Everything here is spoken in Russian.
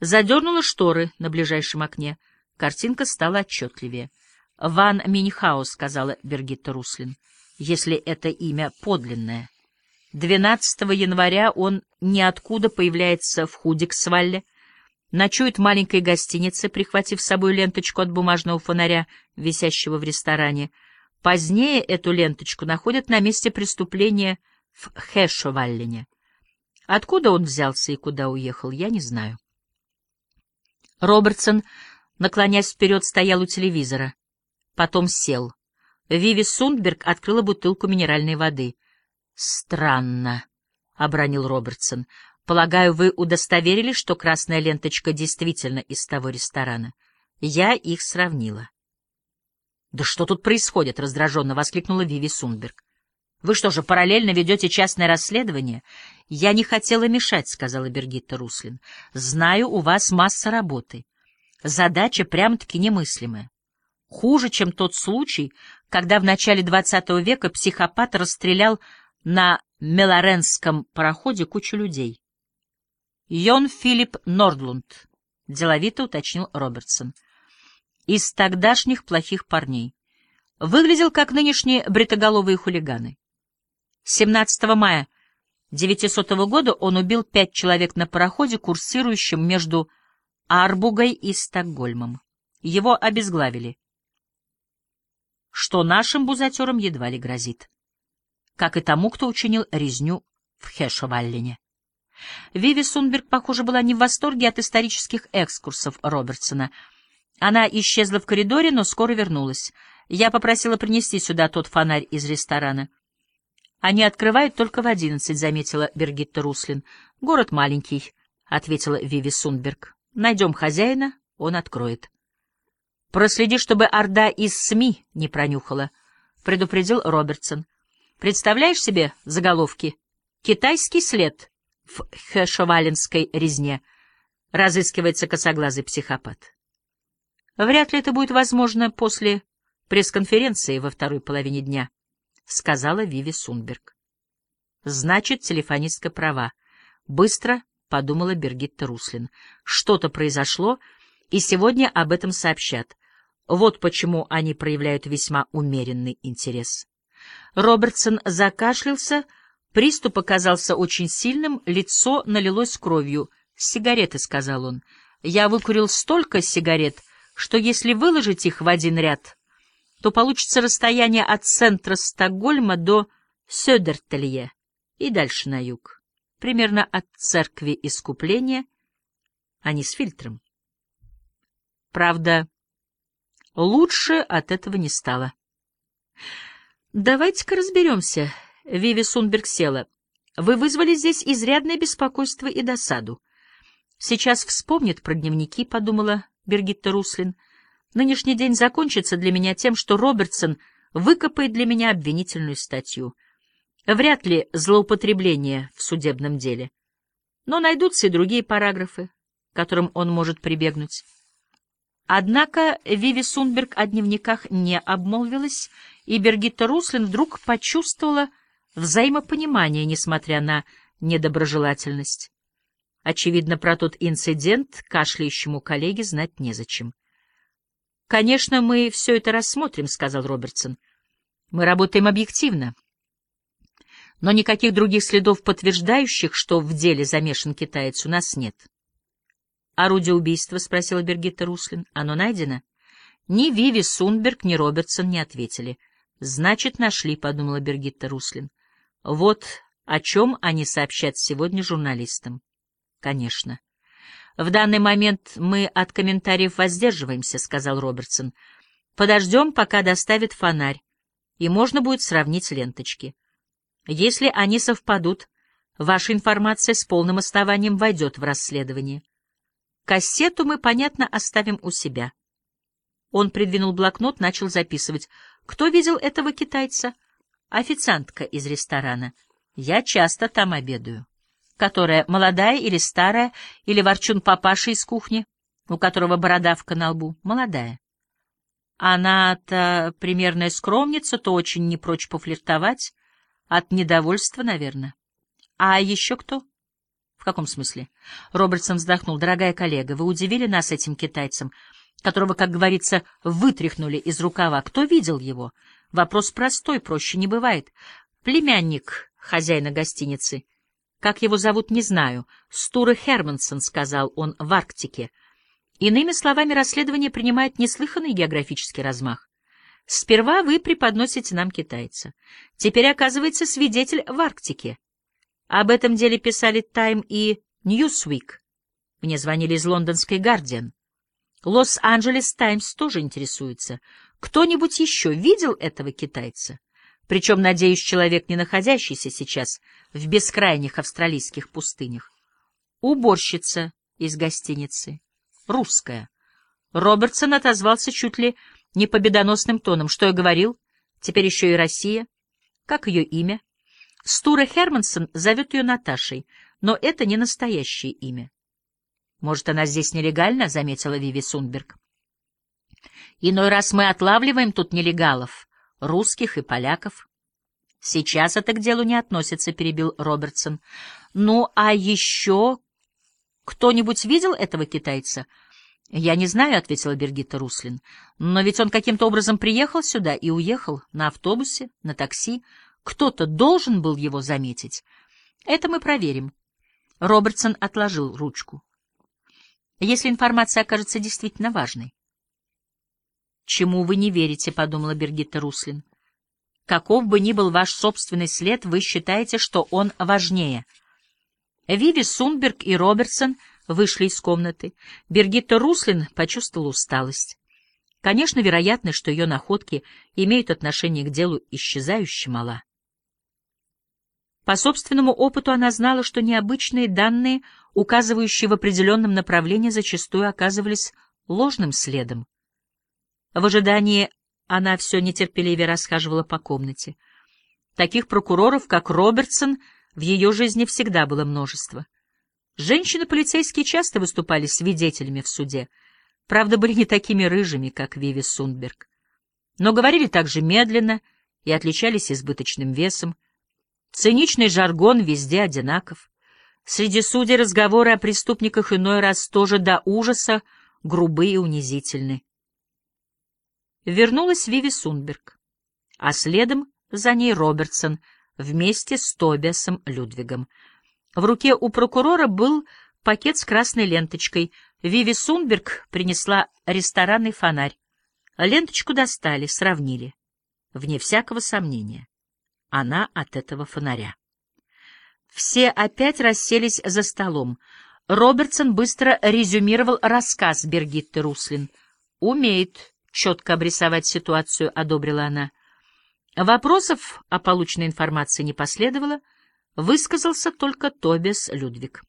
Задернула шторы на ближайшем окне. Картинка стала отчетливее. «Ван Минихаус», — сказала Бергитта Руслин, — «если это имя подлинное». 12 января он ниоткуда появляется в Худиксвалле, ночует в маленькой гостинице, прихватив с собой ленточку от бумажного фонаря, висящего в ресторане. Позднее эту ленточку находят на месте преступления в Хэшоваллене. Откуда он взялся и куда уехал, я не знаю. Робертсон, наклонясь вперед, стоял у телевизора. Потом сел. Виви Сундберг открыла бутылку минеральной воды. «Странно», — обронил Робертсон. «Полагаю, вы удостоверились, что красная ленточка действительно из того ресторана?» Я их сравнила. «Да что тут происходит?» — раздраженно воскликнула Виви Сундберг. «Вы что же, параллельно ведете частное расследование?» «Я не хотела мешать», — сказала Бергитта Руслин. «Знаю, у вас масса работы. Задача прям-таки немыслимая. Хуже, чем тот случай, когда в начале XX века психопат расстрелял на Мелоренском пароходе кучу людей. «Йон Филипп Нордлунд», — деловито уточнил Робертсон, — «из тогдашних плохих парней. Выглядел как нынешние бритоголовые хулиганы. 17 мая 900 года он убил пять человек на пароходе, курсирующем между Арбугой и Стокгольмом. Его обезглавили, что нашим бузатерам едва ли грозит как и тому, кто учинил резню в Хешеваллене. Виви Сунберг, похоже, была не в восторге от исторических экскурсов Робертсона. Она исчезла в коридоре, но скоро вернулась. Я попросила принести сюда тот фонарь из ресторана. «Они открывают только в одиннадцать», — заметила Бергитта Руслин. «Город маленький», — ответила Виви Сунберг. «Найдем хозяина, он откроет». «Проследи, чтобы Орда из СМИ не пронюхала», — предупредил Робертсон. Представляешь себе заголовки? Китайский след в Хэшеваленской резне. Разыскивается косоглазый психопат. Вряд ли это будет возможно после пресс-конференции во второй половине дня, сказала Виви Сунберг. Значит, телефонистка права. Быстро подумала Бергитта Руслин. Что-то произошло, и сегодня об этом сообщат. Вот почему они проявляют весьма умеренный интерес. Робертсон закашлялся, приступ оказался очень сильным, лицо налилось кровью. «Сигареты», — сказал он. «Я выкурил столько сигарет, что если выложить их в один ряд, то получится расстояние от центра Стокгольма до Сёдертелье и дальше на юг, примерно от церкви Искупления, а не с фильтром. Правда, лучше от этого не стало. «Давайте-ка разберемся», — Виви Сунберг села. «Вы вызвали здесь изрядное беспокойство и досаду. Сейчас вспомнит про дневники», — подумала Бергитта Руслин. «Нынешний день закончится для меня тем, что Робертсон выкопает для меня обвинительную статью. Вряд ли злоупотребление в судебном деле. Но найдутся и другие параграфы, к которым он может прибегнуть». Однако Виви Сунберг о дневниках не обмолвилась, и Бергитта Руслин вдруг почувствовала взаимопонимание, несмотря на недоброжелательность. Очевидно, про тот инцидент кашляющему коллеге знать незачем. «Конечно, мы все это рассмотрим», — сказал Робертсон. «Мы работаем объективно. Но никаких других следов, подтверждающих, что в деле замешан китаец, у нас нет». «Орудие убийства?» — спросила Бергитта Руслин. «Оно найдено?» Ни Виви Сунберг, ни Робертсон не ответили. «Значит, нашли», — подумала Бергитта Руслин. «Вот о чем они сообщат сегодня журналистам». «Конечно». «В данный момент мы от комментариев воздерживаемся», — сказал Робертсон. «Подождем, пока доставят фонарь, и можно будет сравнить ленточки. Если они совпадут, ваша информация с полным основанием войдет в расследование. Кассету мы, понятно, оставим у себя». Он придвинул блокнот, начал записывать. Кто видел этого китайца? Официантка из ресторана. Я часто там обедаю. Которая молодая или старая, или ворчун папаша из кухни, у которого бородавка на лбу. Молодая. Она-то примерная скромница, то очень не прочь пофлиртовать. От недовольства, наверное. А еще кто? В каком смысле? Робертсон вздохнул. Дорогая коллега, вы удивили нас этим китайцем, которого, как говорится, вытряхнули из рукава. Кто видел его? Вопрос простой, проще не бывает. Племянник хозяина гостиницы. Как его зовут, не знаю. Стура Хермансон, сказал он, в Арктике. Иными словами, расследование принимает неслыханный географический размах. Сперва вы преподносите нам китайца. Теперь, оказывается, свидетель в Арктике. Об этом деле писали «Тайм» и «Ньюсуик». Мне звонили из лондонской «Гардиан». Лос-Анджелес Таймс тоже интересуется. Кто-нибудь еще видел этого китайца? Причем, надеюсь, человек, не находящийся сейчас в бескрайних австралийских пустынях. Уборщица из гостиницы. Русская. Робертсон отозвался чуть ли не победоносным тоном. Что я говорил? Теперь еще и Россия. Как ее имя? Стура Хермансон зовет ее Наташей, но это не настоящее имя. Может, она здесь нелегально, — заметила Виви Сунберг. Иной раз мы отлавливаем тут нелегалов, русских и поляков. Сейчас это к делу не относится, — перебил Робертсон. Ну, а еще кто-нибудь видел этого китайца? Я не знаю, — ответила Бергита Руслин. Но ведь он каким-то образом приехал сюда и уехал на автобусе, на такси. Кто-то должен был его заметить. Это мы проверим. Робертсон отложил ручку если информация окажется действительно важной. «Чему вы не верите?» — подумала Бергитта Руслин. «Каков бы ни был ваш собственный след, вы считаете, что он важнее». Виви Сунберг и Робертсон вышли из комнаты. Бергитта Руслин почувствовала усталость. Конечно, вероятность, что ее находки имеют отношение к делу, исчезающе мала. По собственному опыту она знала, что необычные данные, указывающие в определенном направлении, зачастую оказывались ложным следом. В ожидании она все нетерпеливее расхаживала по комнате. Таких прокуроров, как Робертсон, в ее жизни всегда было множество. Женщины-полицейские часто выступали свидетелями в суде, правда, были не такими рыжими, как Виви Сундберг, но говорили также медленно и отличались избыточным весом, Циничный жаргон везде одинаков. Среди судей разговоры о преступниках иной раз тоже до ужаса грубые и унизительны. Вернулась Виви Сунберг, а следом за ней Робертсон вместе с Тобиасом Людвигом. В руке у прокурора был пакет с красной ленточкой. Виви Сунберг принесла ресторанный фонарь. Ленточку достали, сравнили. Вне всякого сомнения она от этого фонаря. Все опять расселись за столом. Робертсон быстро резюмировал рассказ Бергитты Руслин. «Умеет четко обрисовать ситуацию», — одобрила она. Вопросов о полученной информации не последовало, высказался только Тобиас Людвиг.